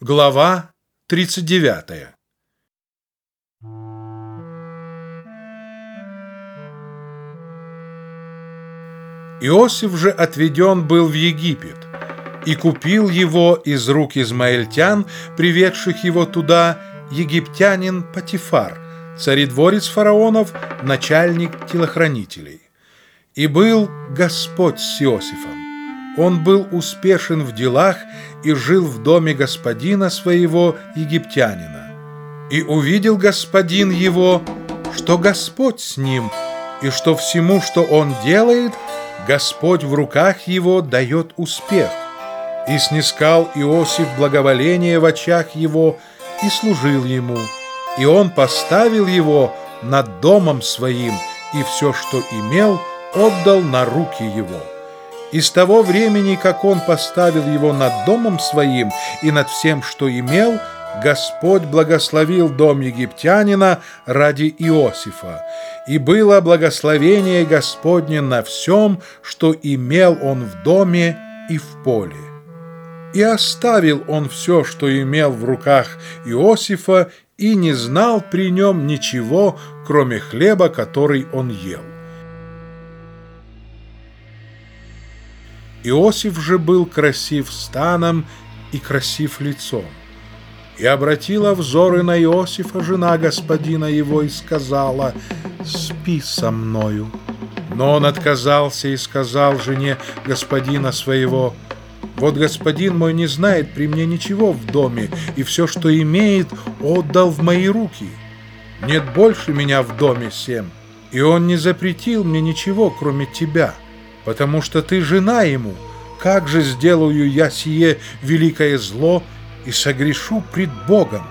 Глава 39 Иосиф же отведен был в Египет, и купил его из рук измаильтян, приведших его туда, египтянин Патифар, царедворец фараонов, начальник телохранителей. И был Господь с Иосифом он был успешен в делах и жил в доме господина своего египтянина. И увидел господин его, что Господь с ним, и что всему, что он делает, Господь в руках его дает успех. И снискал Иосиф благоволение в очах его и служил ему, и он поставил его над домом своим, и все, что имел, отдал на руки его. И с того времени, как он поставил его над домом своим и над всем, что имел, Господь благословил дом египтянина ради Иосифа, и было благословение Господне на всем, что имел он в доме и в поле. И оставил он все, что имел в руках Иосифа, и не знал при нем ничего, кроме хлеба, который он ел. Иосиф же был красив станом и красив лицом. И обратила взоры на Иосифа жена господина его и сказала, «Спи со мною». Но он отказался и сказал жене господина своего, «Вот господин мой не знает при мне ничего в доме, и все, что имеет, отдал в мои руки. Нет больше меня в доме всем, и он не запретил мне ничего, кроме тебя» потому что ты жена ему. Как же сделаю я сие великое зло и согрешу пред Богом?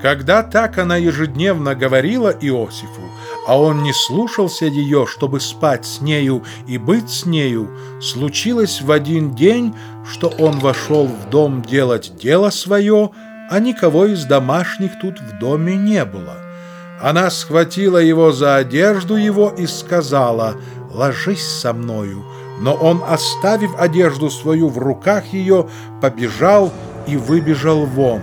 Когда так она ежедневно говорила Иосифу, а он не слушался ее, чтобы спать с нею и быть с нею, случилось в один день, что он вошел в дом делать дело свое, а никого из домашних тут в доме не было. Она схватила его за одежду его и сказала, «Ложись со мною». Но он, оставив одежду свою в руках ее, побежал и выбежал вон.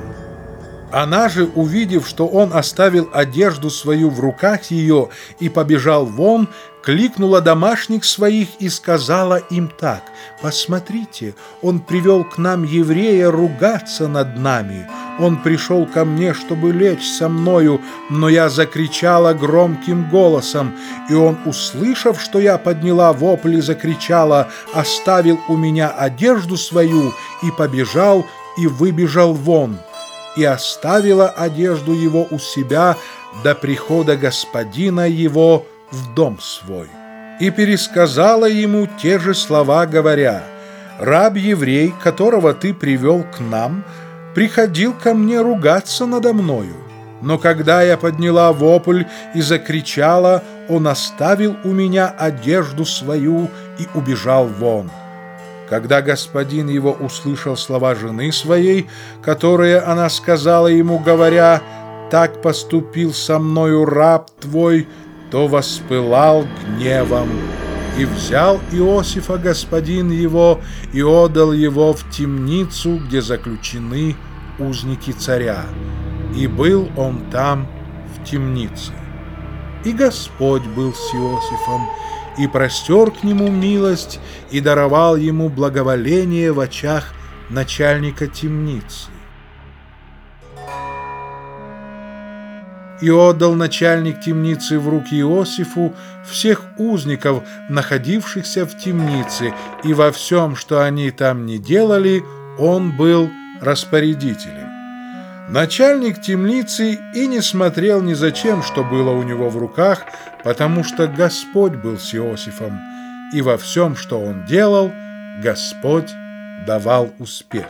Она же, увидев, что он оставил одежду свою в руках ее и побежал вон, кликнула домашних своих и сказала им так, «Посмотрите, он привел к нам еврея ругаться над нами. Он пришел ко мне, чтобы лечь со мною, но я закричала громким голосом, и он, услышав, что я подняла вопль и закричала, оставил у меня одежду свою и побежал и выбежал вон» и оставила одежду его у себя до прихода господина его в дом свой. И пересказала ему те же слова, говоря, «Раб-еврей, которого ты привел к нам, приходил ко мне ругаться надо мною. Но когда я подняла вопль и закричала, он оставил у меня одежду свою и убежал вон». Когда господин его услышал слова жены своей, которые она сказала ему, говоря, «Так поступил со мною раб твой», то воспылал гневом. И взял Иосифа господин его и отдал его в темницу, где заключены узники царя. И был он там в темнице. И Господь был с Иосифом, и простер к нему милость, и даровал ему благоволение в очах начальника темницы. И отдал начальник темницы в руки Иосифу всех узников, находившихся в темнице, и во всем, что они там не делали, он был распорядителем. Начальник темницы и не смотрел ни зачем, что было у него в руках, потому что Господь был с Иосифом, и во всем, что он делал, Господь давал успех.